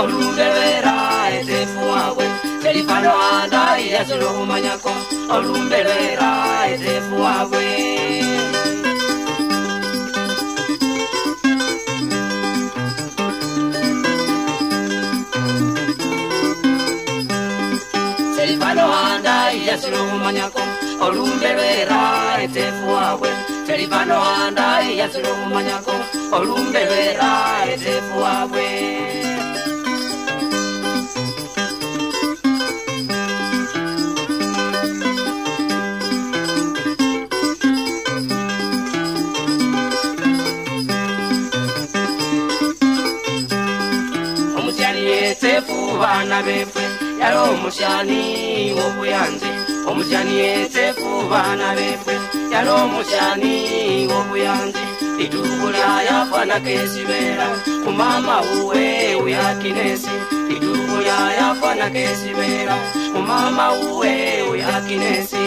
olumbelera etefu wawe selifano andai yasilohumanyako olumbelera etefu wawe selifano andai yasilohumanyako olumbelera etefu wawe selifano andai yasilohumanyako olumbelera etefu wawe baana beffe yali omusyani w'obuyanzi omusyani yesefu baana beffe yali omusyani w'obuyanzi lituubu lyayafaanako esibeera ku maama wuwe uyakinesi lituubu ku maama wuwe uyakinesi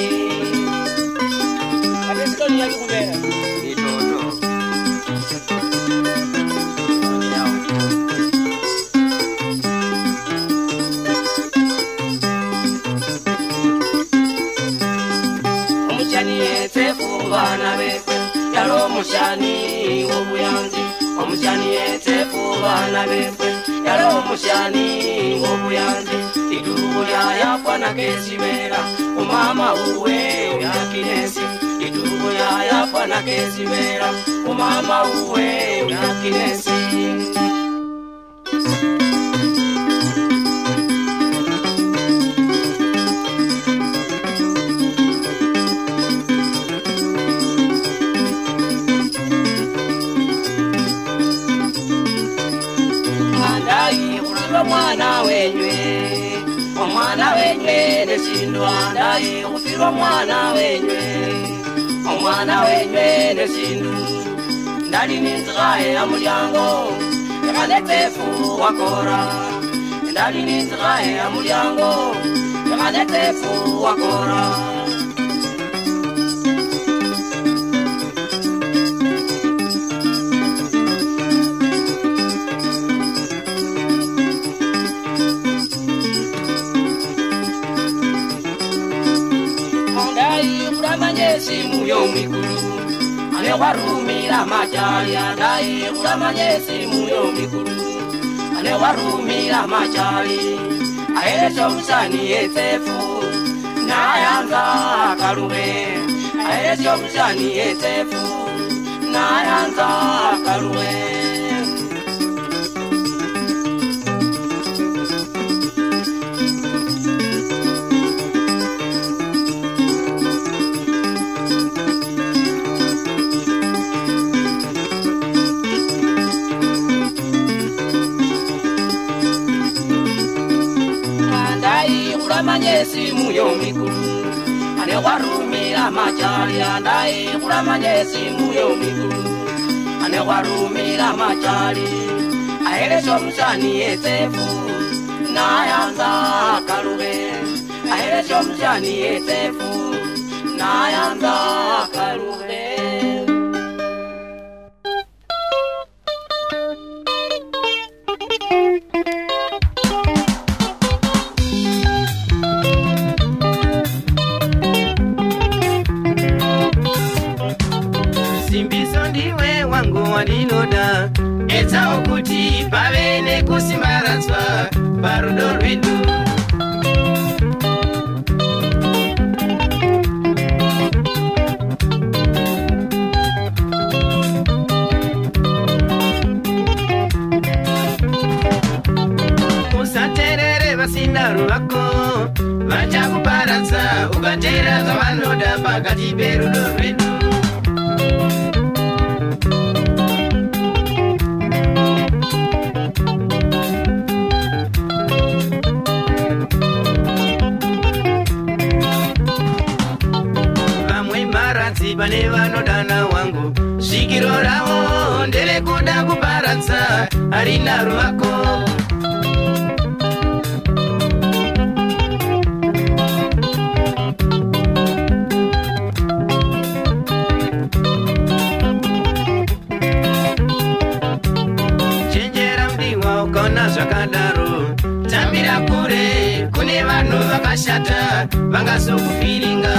lyayafwana kesibera umama uwe uyakinesi idubu lyayafwana kesibera umama uwe uyakinesi ngai kupirwa mwana wenywe omwana wenywe neshindu ndalinizira ya mulyango. Yakanetefu wakora ndalinizira ya mulyango. Yakanetefu wakora kuramanye simu yomikulu ane warumira majali andai kuramanye simu yomikulu ane warumira majali aeresho musani etefu. Nayanza kalume aeresho musani etefu. Nayanza kalume simu yomikulu ane warumira majali andai kuramanye simu yomikulu ane warumira majali aelesho musani etefu nayanza kalume aelesho musani etefu nayanza kalume kuti pave nekusimbaradzwa parudo rwedu. Usaterere vasina ruvako vachakuparadza ukatera zvavanoda pakati perudo rwedu nderekuda kuparadza harina ruvako chenjera mudiwa ukaona zvakadaro. Tambira kure kune vanhu vakashata vangazokufiringa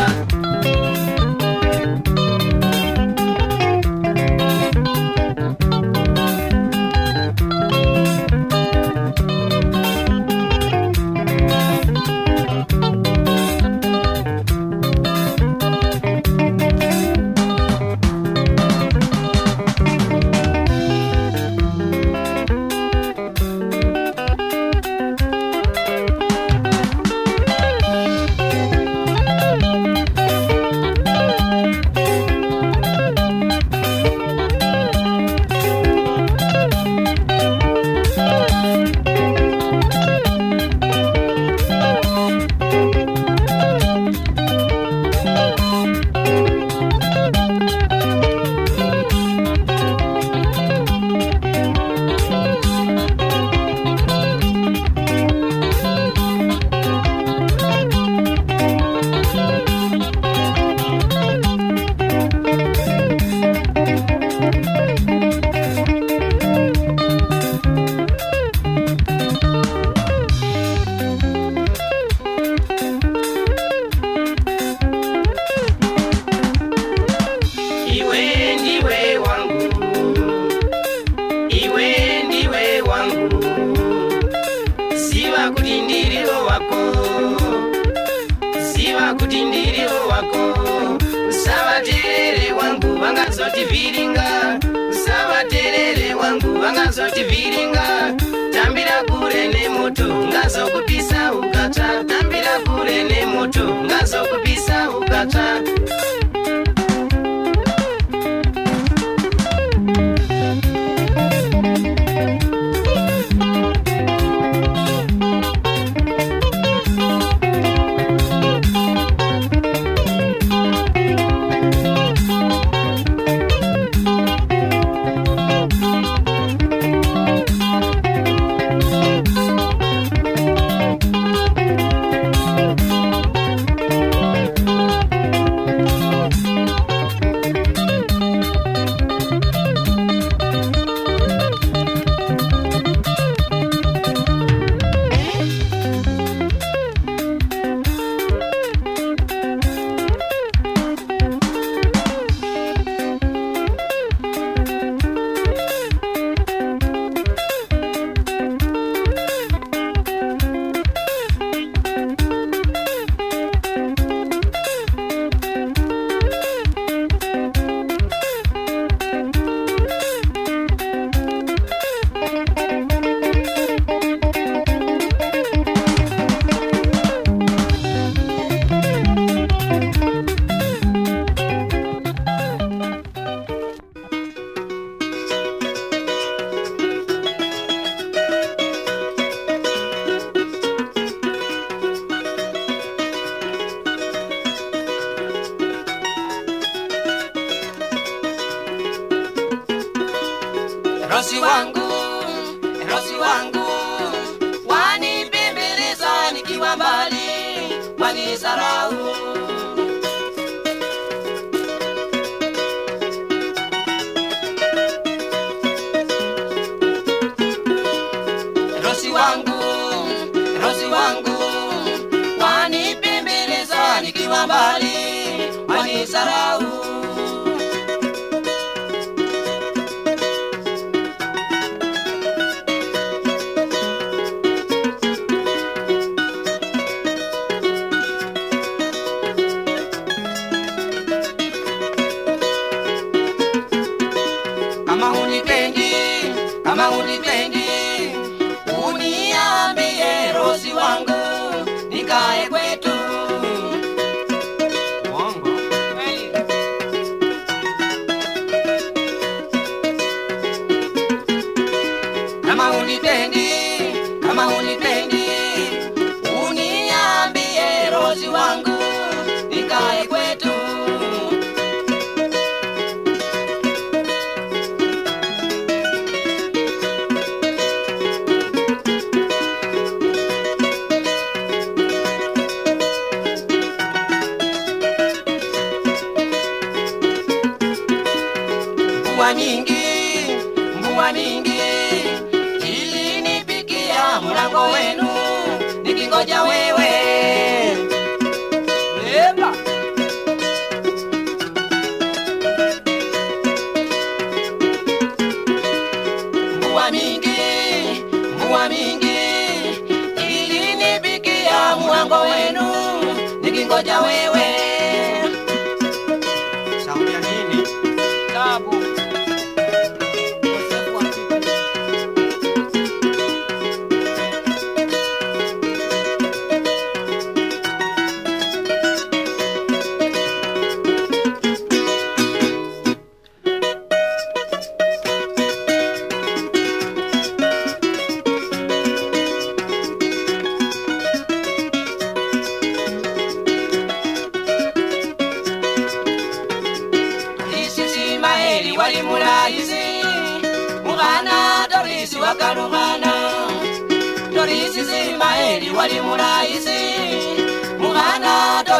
mpenzi wangu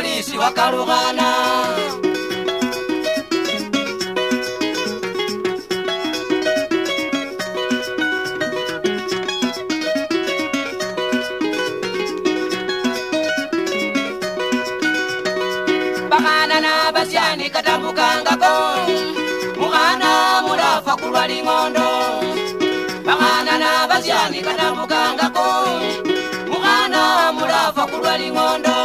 polisi wakalugana bakana na basyani katambukangako mukana mulafa kulwa ling'ondo. Bakana na basyani katambukangako mukana mulafa kulwa ling'ondo.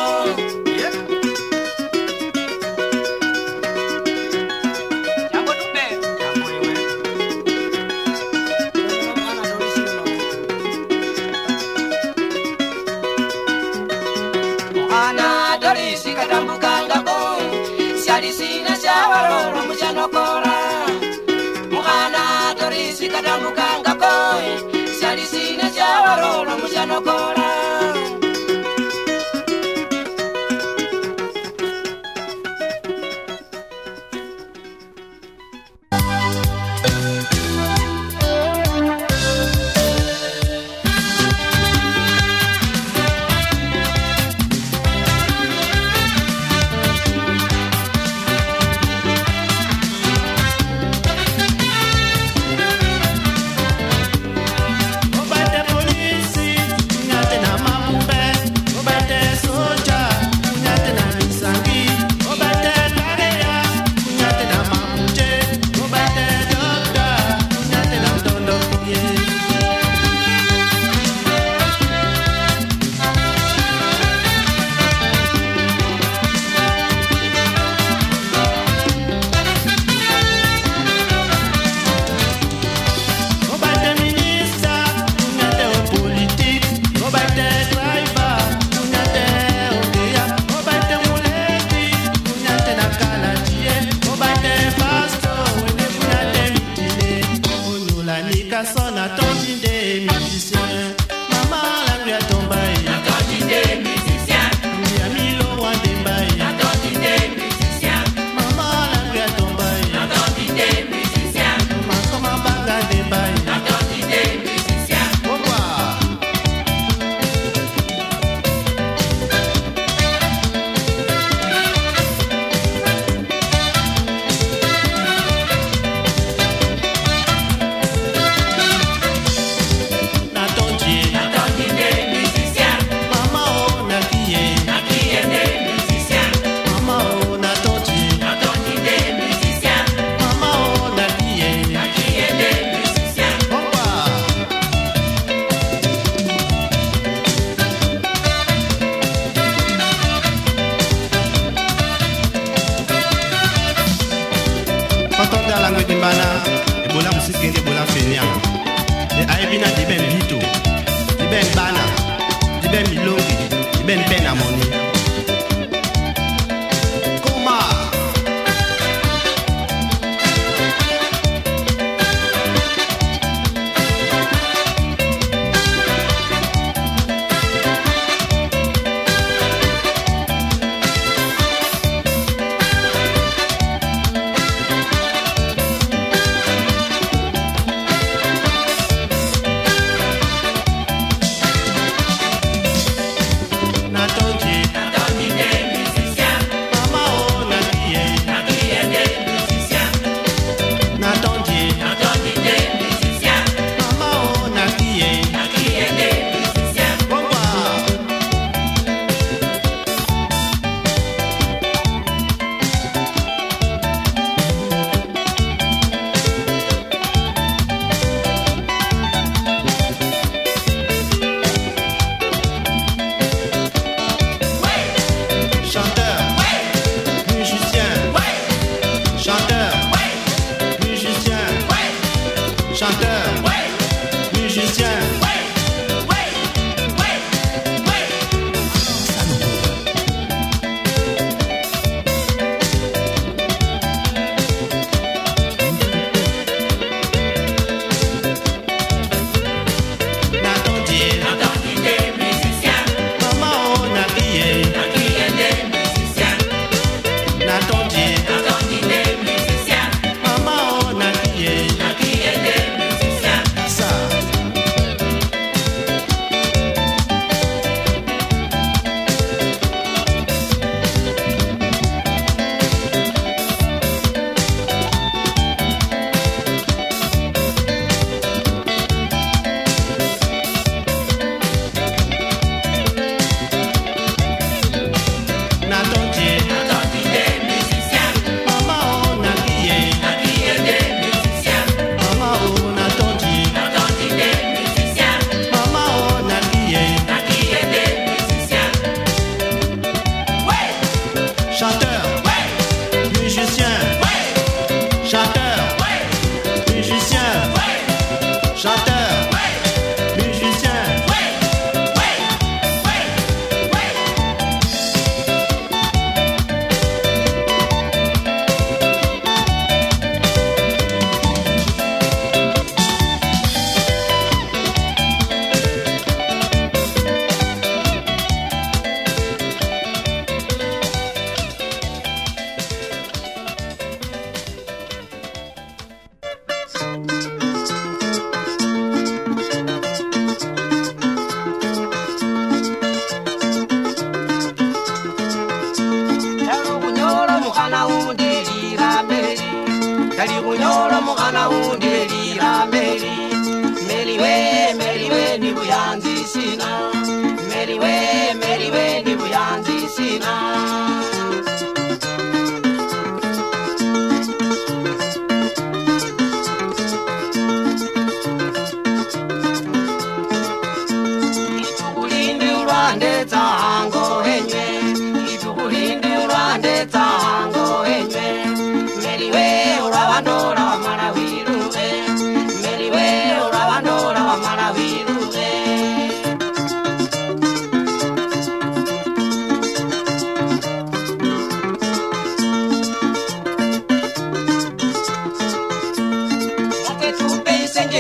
Já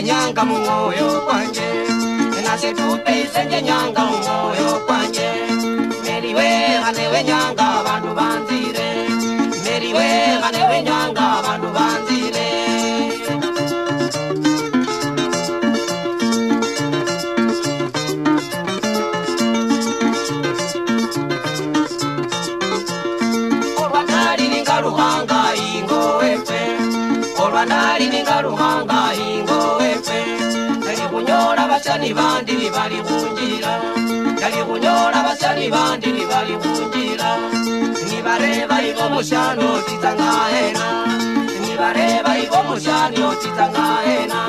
sengenyanga mumwoyo kwanje. Nase tupeyisengenyanga mumwoyo kwanje. Basani bandi nibali kunjira nali kunyola basani bandi nibali kunjira nibareba igo mushani otita ngahena nibareba igo mushani otita ngahena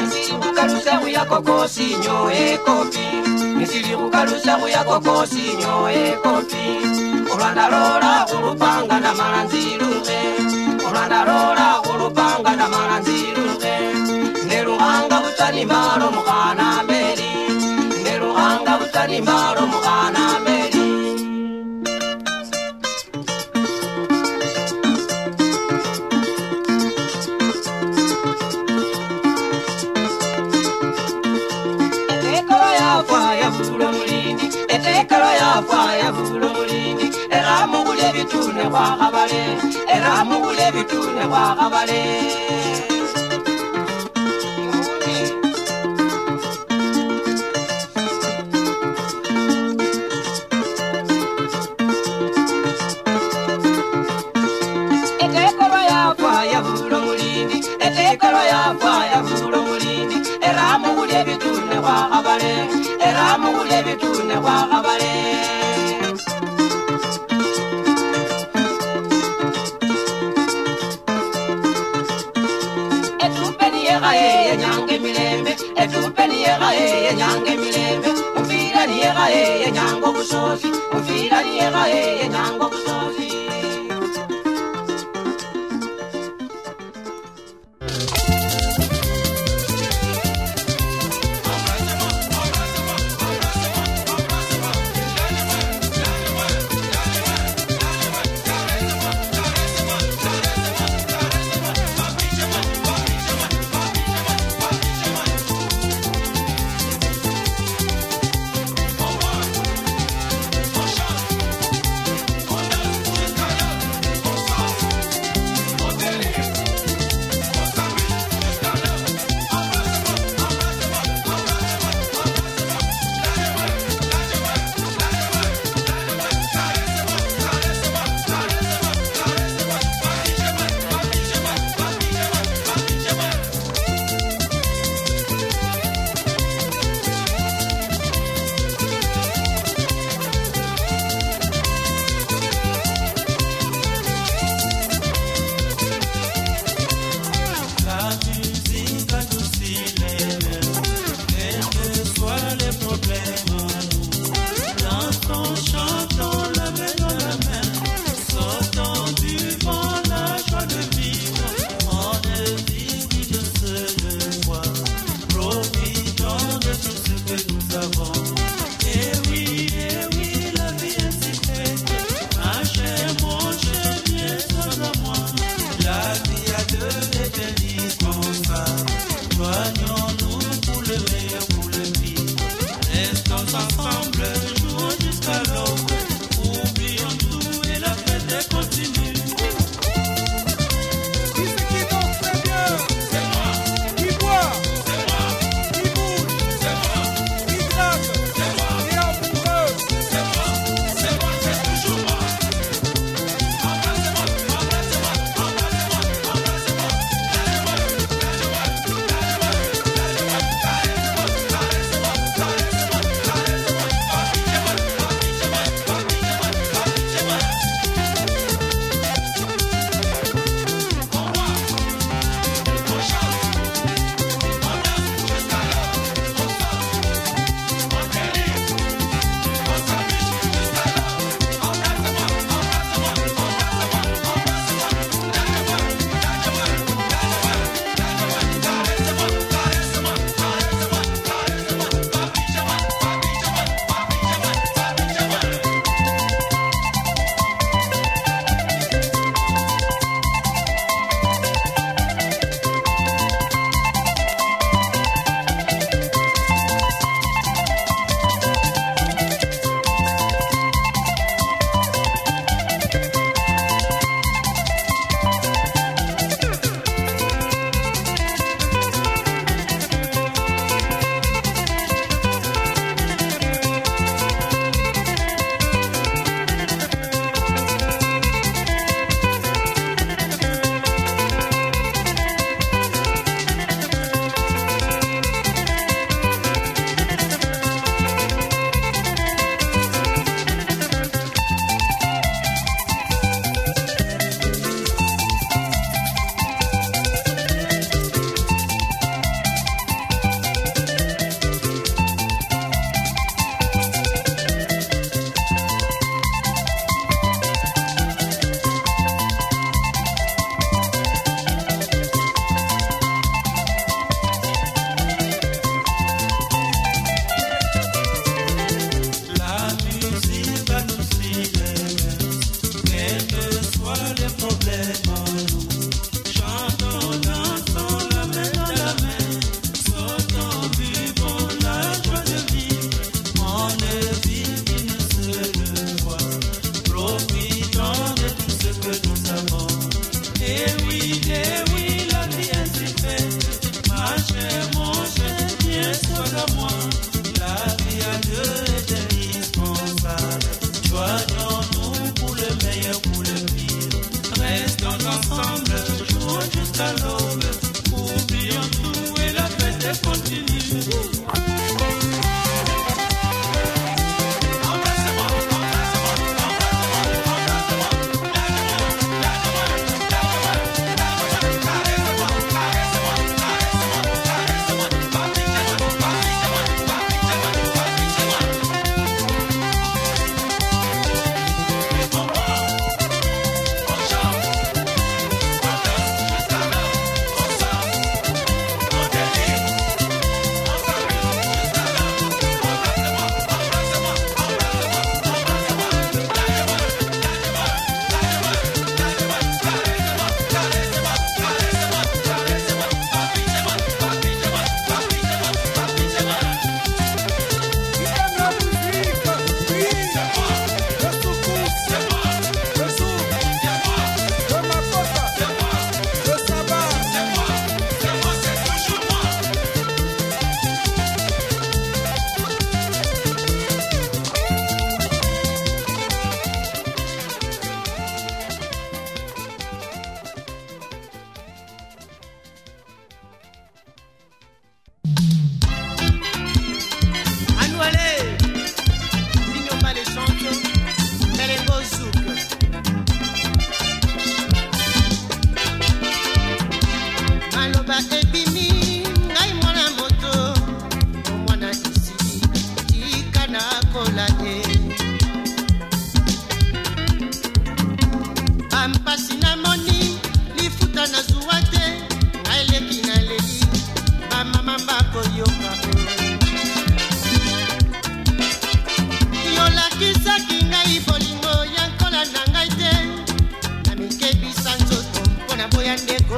nisirikukalusa kuya kokosi nyoe kopi nisirikukalusa kuya kokosi nyoe kopi. Olwanda lola kulupanga namala nziluke olwanda lola kulupanga namala nziluke neluhanga butani mbalo mukhana meri neluhanga butani mbalo mukhana khwakhabale era mugule bitune khwakhabale etekalo yafa yavula mulindi etekalo yafa era mugule bitune khwakhabale era shoshi kufira niyegaeye nango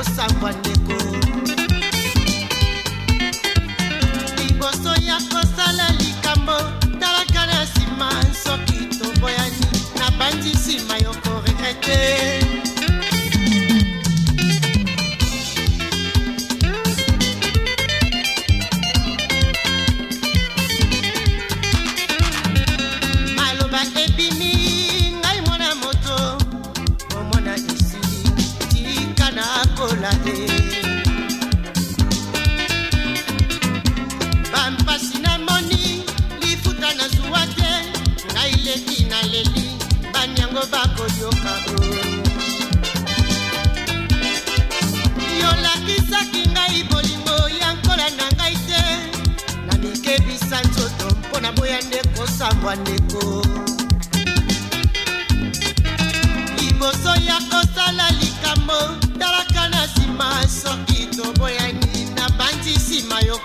kosangwa ndeko. Liboso ya kosala likambo talaka na nsima soki toboyani nabandi nsima yo koregrete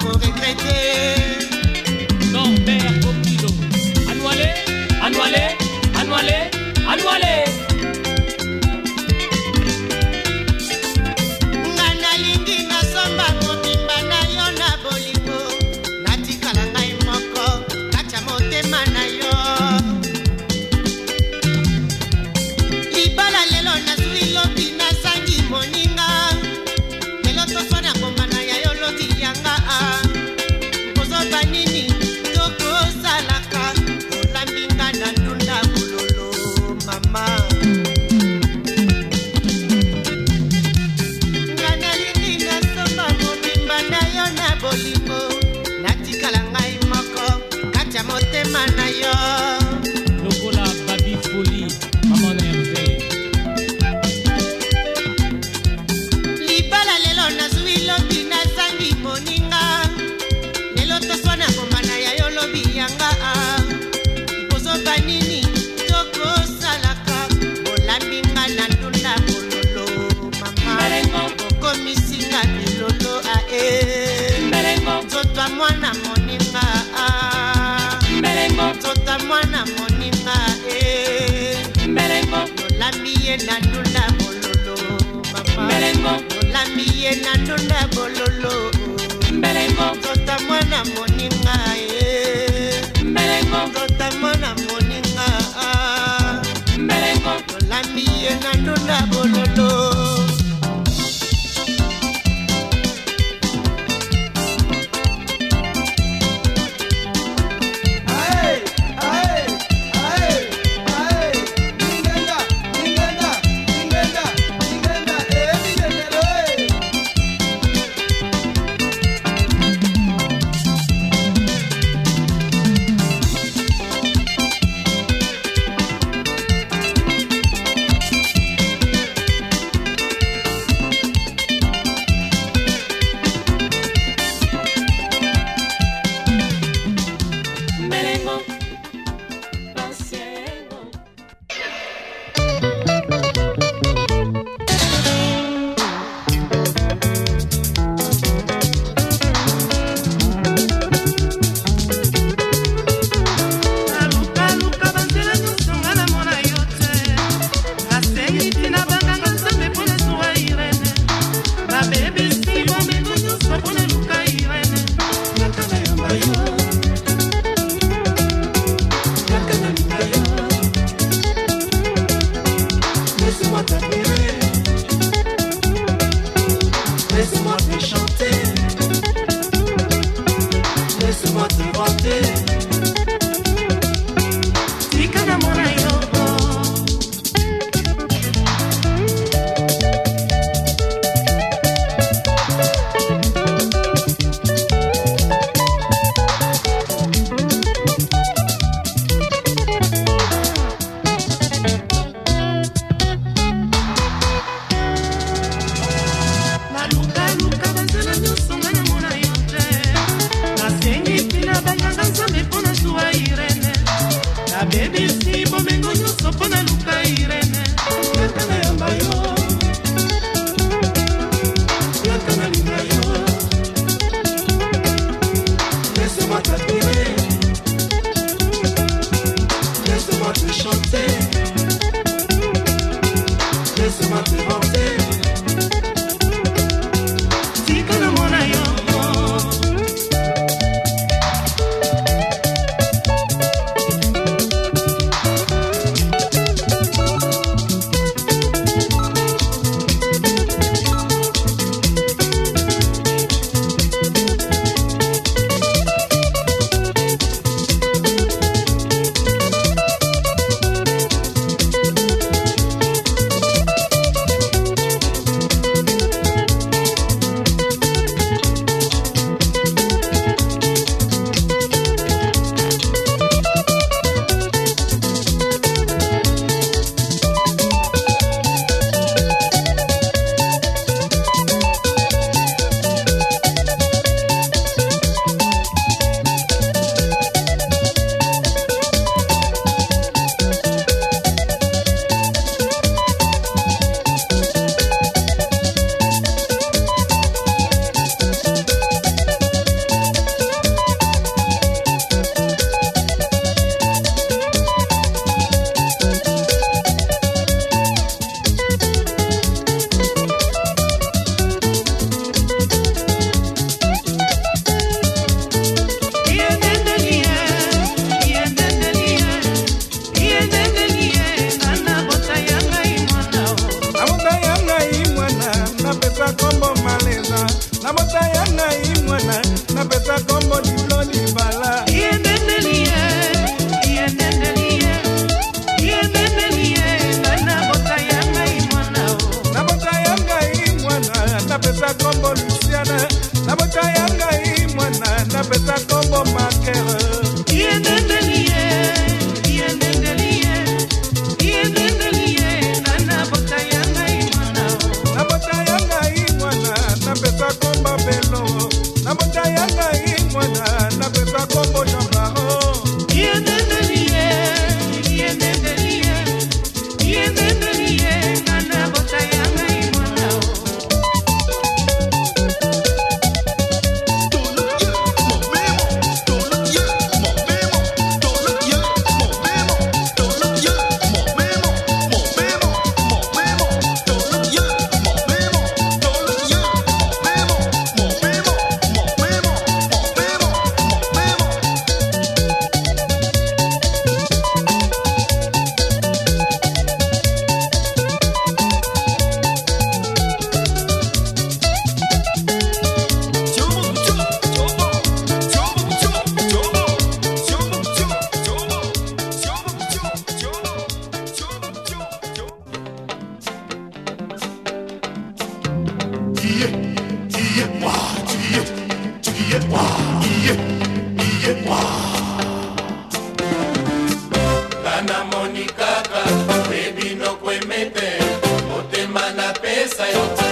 trop regretté. Non, mais à nous aller, à nous aller, à nous aller, à nous aller. lokola mwana moninga e mbelengo. Olambi ye na ndunda bololo papa. Mbelengo. Olambi ye na ndunda bololo. Mbelengo. Nzota mwana moninga e mbelengo. Nzota mwana moninga ah. mbelengo. Olambi ye na ndunda bololo. namoni kaka oyebinokwemete motema na pesa yo.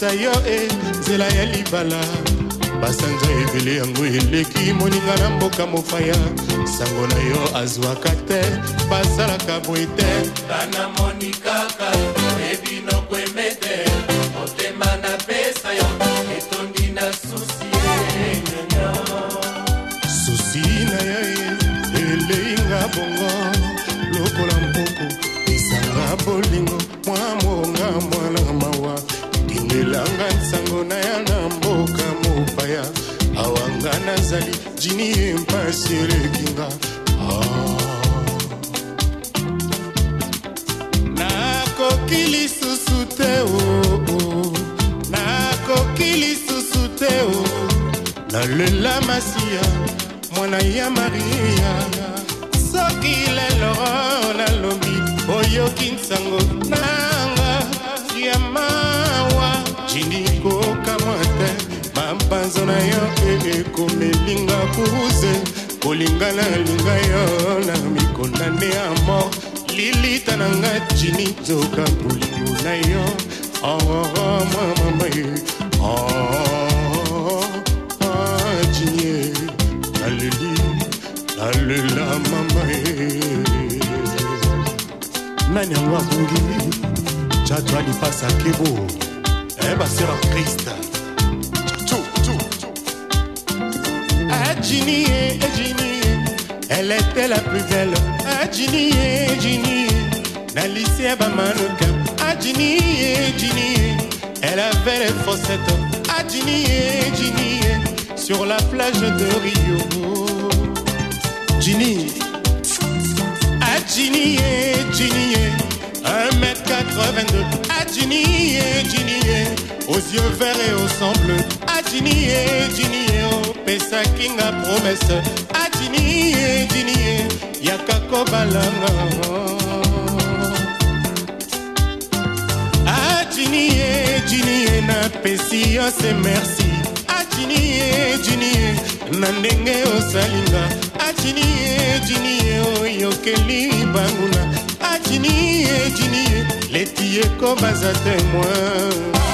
Alakisa yo e nzela ya libala. Basanza ebele yango eleki moninga na mboka mopaya sango na yo azwaka te basalaka boye te. Bana moni kaka ye mpasi elekinga ah. nakoki lisusu te oh, oh. nakoki lisusu te oh. nalela masia mwana ya maria soki lelo nalobi oyoki nsango nanga ya mawa jini kokamwa te bampanzo na yo ekomelinga kuze kolinga nalinga yo na mikondane ya mort. Lilita na nga jini zoka bolingo na yo. Mama ye. Oh, ah, jini naleli nalela mama ye. Nani yango abungi jato alipasa kebo. Eh, basera krista Ginny, Ginny, elle était la plus belle. Ginny, Ginny, Nalicia Bamanuka. Ginny, Ginny, elle avait les fossettes. Ginny, Ginny, sur la plage de Rio. Ginny, Ginny, Ginny. 1m82 Adjini et Jinié Aux yeux verts et au sang bleu Adjini et Jinié Oh Pessa Kinga promesse. Adjini et Jinié Yakako Balanga Adjini et Jinié Napesi yo se merci. Adjini et Jinié Na ndenge osalinga. Adjini et Jinié Oh yokeli banguna. Tini et Tini, les tillets comme un témoin.